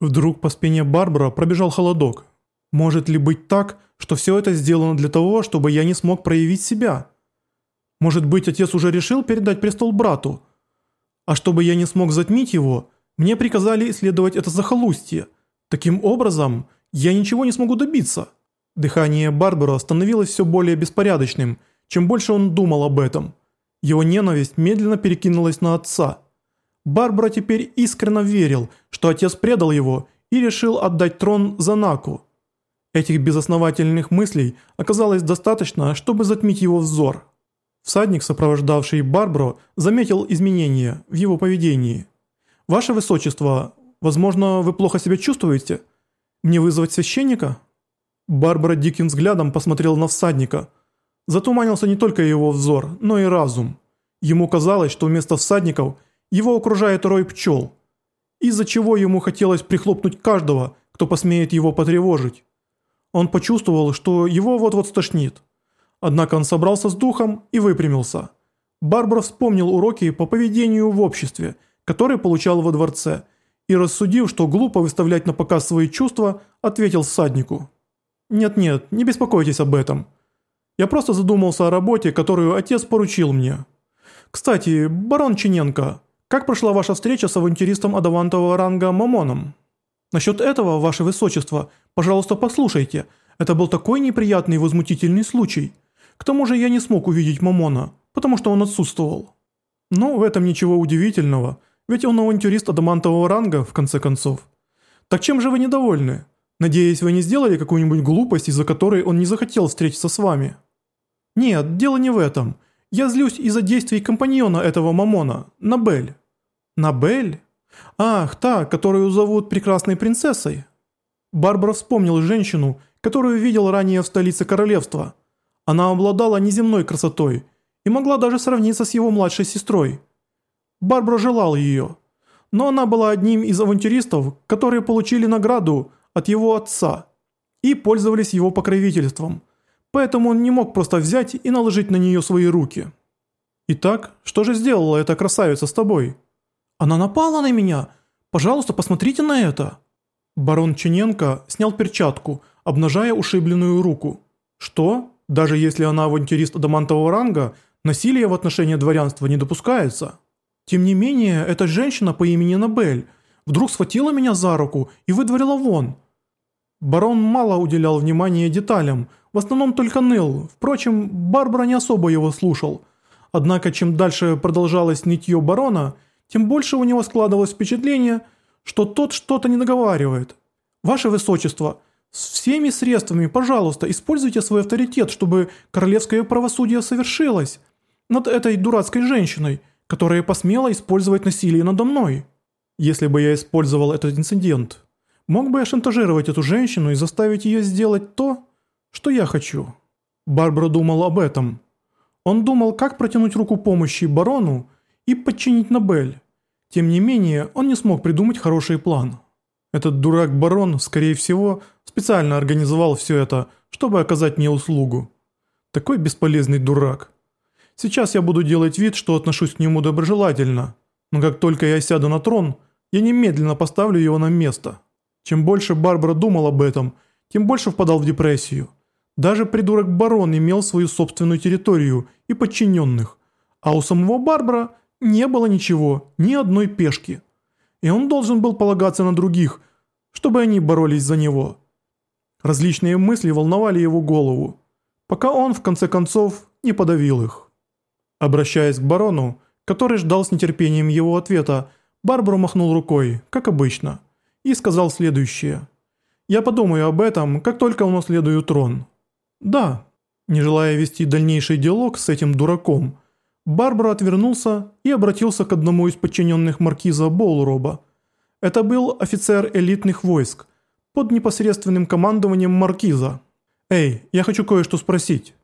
Вдруг по спине Барбара пробежал холодок. Может ли быть так, что все это сделано для того, чтобы я не смог проявить себя? Может быть, отец уже решил передать престол брату? А чтобы я не смог затмить его, мне приказали исследовать это захолустье. Таким образом, я ничего не смогу добиться. Дыхание Барбара становилось все более беспорядочным, чем больше он думал об этом. Его ненависть медленно перекинулась на отца. Барбара теперь искренне верил, что отец предал его и решил отдать трон Занаку. Этих безосновательных мыслей оказалось достаточно, чтобы затмить его взор. Всадник, сопровождавший Барбару, заметил изменения в его поведении. «Ваше Высочество, возможно, вы плохо себя чувствуете? Мне вызвать священника?» Барбара диким взглядом посмотрел на всадника. Затуманился не только его взор, но и разум. Ему казалось, что вместо всадников его окружает рой пчел, из-за чего ему хотелось прихлопнуть каждого, кто посмеет его потревожить. Он почувствовал, что его вот-вот стошнит. Однако он собрался с духом и выпрямился. Барбара вспомнил уроки по поведению в обществе, которые получал во дворце, и рассудив, что глупо выставлять на показ свои чувства, ответил всаднику. «Нет-нет, не беспокойтесь об этом. Я просто задумался о работе, которую отец поручил мне. Кстати, барон Чиненко, как прошла ваша встреча с авантюристом адавантового ранга Мамоном?» «Насчет этого, ваше высочество, пожалуйста, послушайте. Это был такой неприятный и возмутительный случай. К тому же я не смог увидеть Мамона, потому что он отсутствовал». «Ну, в этом ничего удивительного, ведь он авантюрист адамантового ранга, в конце концов. Так чем же вы недовольны? Надеюсь, вы не сделали какую-нибудь глупость, из-за которой он не захотел встретиться с вами?» «Нет, дело не в этом. Я злюсь из-за действий компаньона этого Мамона, Набель». «Набель?» «Ах, та, которую зовут Прекрасной Принцессой». Барбара вспомнил женщину, которую видел ранее в столице королевства. Она обладала неземной красотой и могла даже сравниться с его младшей сестрой. Барбара желал ее, но она была одним из авантюристов, которые получили награду от его отца и пользовались его покровительством, поэтому он не мог просто взять и наложить на нее свои руки. «Итак, что же сделала эта красавица с тобой?» Она напала на меня! Пожалуйста, посмотрите на это!» Барон Чиненко снял перчатку, обнажая ушибленную руку. «Что? Даже если она авантюрист адамантового ранга, насилие в отношении дворянства не допускается?» «Тем не менее, эта женщина по имени Набель вдруг схватила меня за руку и выдворила вон». Барон мало уделял внимания деталям, в основном только ныл, впрочем, Барбара не особо его слушал. Однако, чем дальше продолжалось нытье барона – тем больше у него складывалось впечатление, что тот что-то не договаривает. «Ваше Высочество, всеми средствами, пожалуйста, используйте свой авторитет, чтобы королевское правосудие совершилось над этой дурацкой женщиной, которая посмела использовать насилие надо мной. Если бы я использовал этот инцидент, мог бы я шантажировать эту женщину и заставить ее сделать то, что я хочу». Барбара думал об этом. Он думал, как протянуть руку помощи барону, и подчинить Нобель. Тем не менее, он не смог придумать хороший план. Этот дурак-барон, скорее всего, специально организовал все это, чтобы оказать мне услугу. Такой бесполезный дурак. Сейчас я буду делать вид, что отношусь к нему доброжелательно, но как только я сяду на трон, я немедленно поставлю его на место. Чем больше Барбара думал об этом, тем больше впадал в депрессию. Даже придурок-барон имел свою собственную территорию и подчиненных, а у самого Барбара не было ничего, ни одной пешки. И он должен был полагаться на других, чтобы они боролись за него. Различные мысли волновали его голову, пока он, в конце концов, не подавил их. Обращаясь к барону, который ждал с нетерпением его ответа, Барбару махнул рукой, как обычно, и сказал следующее. «Я подумаю об этом, как только унаследую трон». «Да». Не желая вести дальнейший диалог с этим дураком, Барбара отвернулся и обратился к одному из подчиненных маркиза Боулроба. Это был офицер элитных войск, под непосредственным командованием маркиза. «Эй, я хочу кое-что спросить».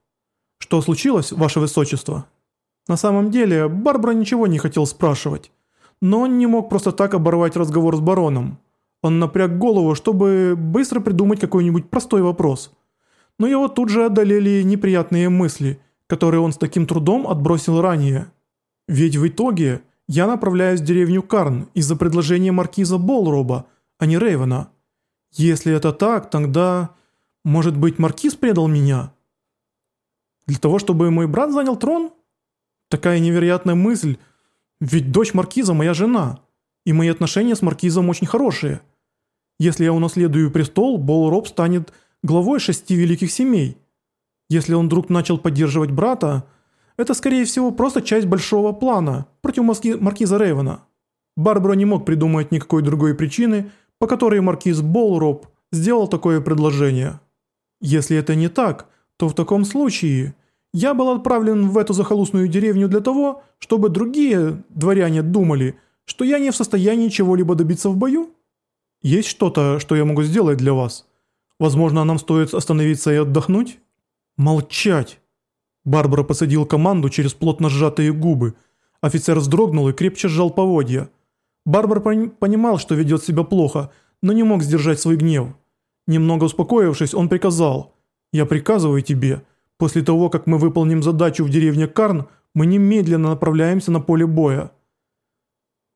«Что случилось, ваше высочество?» На самом деле, Барбара ничего не хотел спрашивать. Но он не мог просто так оборвать разговор с бароном. Он напряг голову, чтобы быстро придумать какой-нибудь простой вопрос. Но его тут же одолели неприятные мысли – которые он с таким трудом отбросил ранее. Ведь в итоге я направляюсь в деревню Карн из-за предложения маркиза Болроба, а не Рейвена. Если это так, тогда, может быть, Маркиз предал меня? Для того, чтобы мой брат занял трон? Такая невероятная мысль, ведь дочь Маркиза моя жена, и мои отношения с Маркизом очень хорошие. Если я унаследую престол, Болроб станет главой шести великих семей. Если он вдруг начал поддерживать брата, это скорее всего просто часть большого плана против Маркиза Рейвена. Барбара не мог придумать никакой другой причины, по которой Маркиз Болроб сделал такое предложение. Если это не так, то в таком случае я был отправлен в эту захолустную деревню для того, чтобы другие дворяне думали, что я не в состоянии чего-либо добиться в бою? Есть что-то, что я могу сделать для вас? Возможно, нам стоит остановиться и отдохнуть? Молчать! Барбара посадил команду через плотно сжатые губы. Офицер вздрогнул и крепче сжал поводья. Барбар понимал, что ведет себя плохо, но не мог сдержать свой гнев. Немного успокоившись, он приказал «Я приказываю тебе, после того, как мы выполним задачу в деревне Карн, мы немедленно направляемся на поле боя.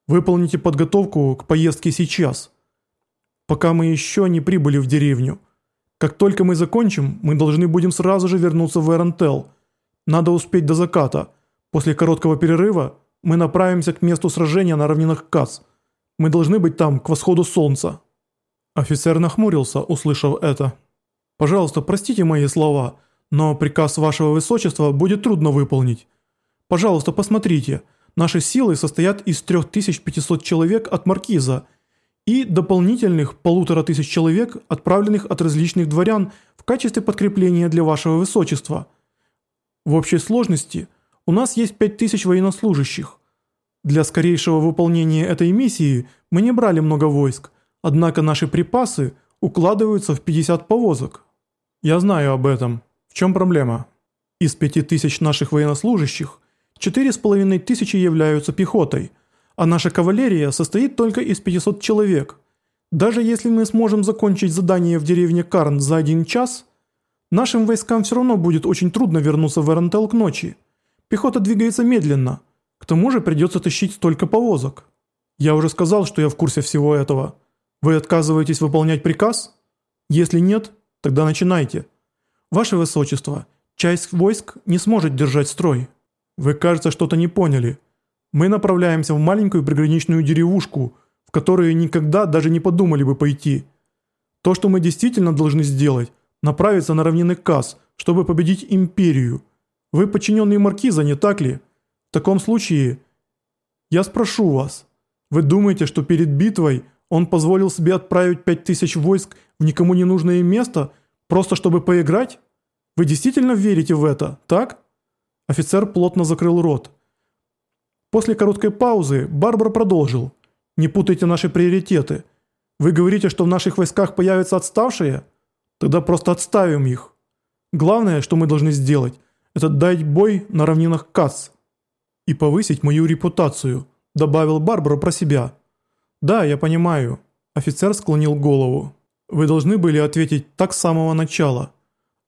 Выполните подготовку к поездке сейчас, пока мы еще не прибыли в деревню. Как только мы закончим, мы должны будем сразу же вернуться в Эрентел. Надо успеть до заката. После короткого перерыва мы направимся к месту сражения на равнинах Кац. Мы должны быть там к восходу солнца». Офицер нахмурился, услышав это. «Пожалуйста, простите мои слова, но приказ вашего высочества будет трудно выполнить. Пожалуйста, посмотрите, наши силы состоят из 3500 человек от Маркиза и дополнительных полутора тысяч человек, отправленных от различных дворян в качестве подкрепления для вашего высочества. В общей сложности у нас есть 5000 военнослужащих. Для скорейшего выполнения этой миссии мы не брали много войск, однако наши припасы укладываются в 50 повозок. Я знаю об этом. В чем проблема? Из 5000 наших военнослужащих 4500 являются пехотой, а наша кавалерия состоит только из 500 человек. Даже если мы сможем закончить задание в деревне Карн за один час, нашим войскам все равно будет очень трудно вернуться в Эрентел к ночи. Пехота двигается медленно – к тому же придется тащить столько повозок. Я уже сказал, что я в курсе всего этого. Вы отказываетесь выполнять приказ? Если нет, тогда начинайте. Ваше Высочество, часть войск не сможет держать строй. Вы, кажется, что-то не поняли. Мы направляемся в маленькую приграничную деревушку, в которую никогда даже не подумали бы пойти. То, что мы действительно должны сделать, направиться на равнины Кас, чтобы победить Империю. Вы подчиненные Маркиза, не так ли?» В таком случае, я спрошу вас, вы думаете, что перед битвой он позволил себе отправить пять тысяч войск в никому не нужное место, просто чтобы поиграть? Вы действительно верите в это, так? Офицер плотно закрыл рот. После короткой паузы Барбара продолжил. «Не путайте наши приоритеты. Вы говорите, что в наших войсках появятся отставшие? Тогда просто отставим их. Главное, что мы должны сделать, это дать бой на равнинах Касс и повысить мою репутацию», – добавил Барбара про себя. «Да, я понимаю». Офицер склонил голову. «Вы должны были ответить так с самого начала.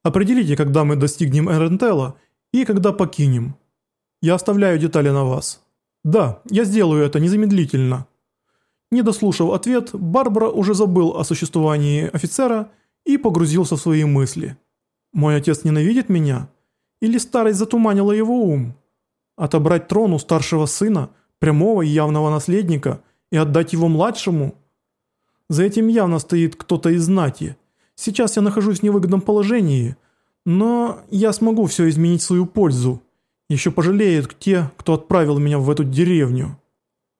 Определите, когда мы достигнем Эрентела и когда покинем. Я оставляю детали на вас». «Да, я сделаю это незамедлительно». Не дослушав ответ, Барбара уже забыл о существовании офицера и погрузился в свои мысли. «Мой отец ненавидит меня? Или старость затуманила его ум?» Отобрать трон у старшего сына, прямого и явного наследника, и отдать его младшему? За этим явно стоит кто-то из знати. Сейчас я нахожусь в невыгодном положении, но я смогу все изменить в свою пользу. Еще пожалеют те, кто отправил меня в эту деревню.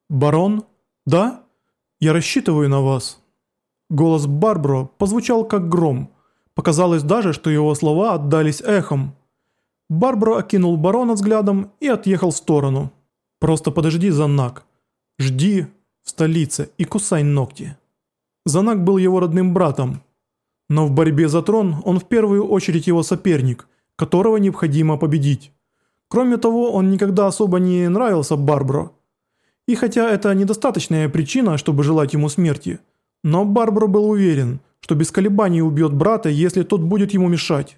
Барон? Да? Я рассчитываю на вас. Голос Барбро позвучал как гром. Показалось даже, что его слова отдались эхом. Барбара окинул барона взглядом и отъехал в сторону. «Просто подожди, Занак. Жди в столице и кусай ногти». Занак был его родным братом. Но в борьбе за трон он в первую очередь его соперник, которого необходимо победить. Кроме того, он никогда особо не нравился Барбаро. И хотя это недостаточная причина, чтобы желать ему смерти, но Барбаро был уверен, что без колебаний убьет брата, если тот будет ему мешать.